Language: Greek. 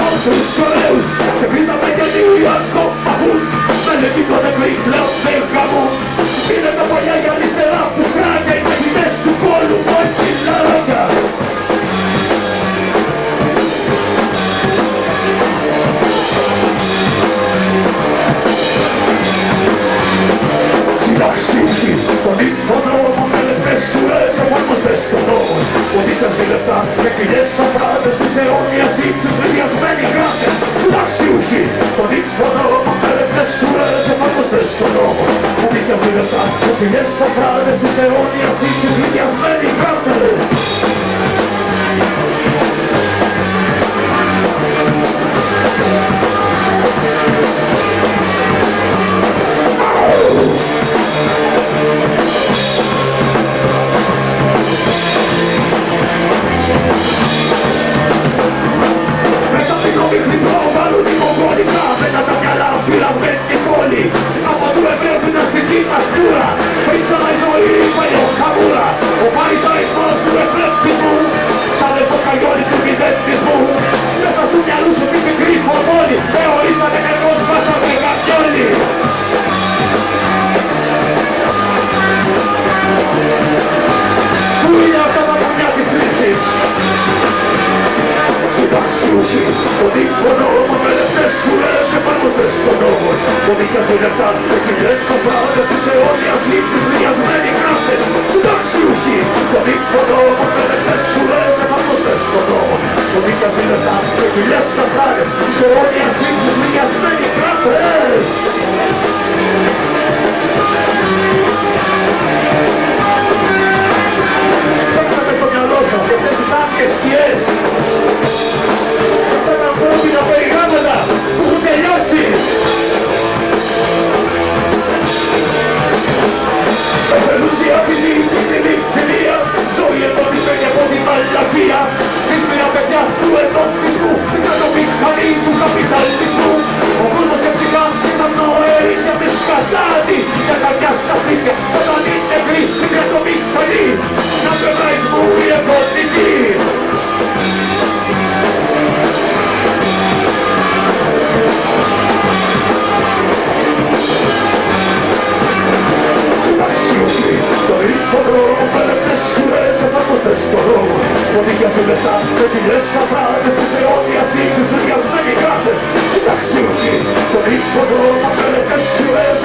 How to lose? She brings up like a New York του Εβραίου την αστική μας τούρα Πρίτσα η ζωή παλιό χαμούρα Ο παρισαϊσμός του εκλεπτισμού Ξαδερφός καγιόλης του κυβερνισμού Μέσα στο μυαλούς σου την μικρή χορμόνη Εωρίσατε ενός μας τα μεγασιόλοι Πού είναι αυτά τα πουλιά της θλίψης Συνταξιούχοι, ότι νόμο με λεπτές σουρές επάνω μες στον νόμο Ότι κάθε λεπτά με χιλιές σοφράδες της αιώνιας ύψης λιασμένοι γράφτες Συνταξιούχοι, ότι νόμο με Ποδίκια σε λεπτά με κοιλιές αφράτες της αιώνιας ύψης λιασμένοι κράτες Συνταξιούχοι, το υποδρόμο με λεπτές σουρές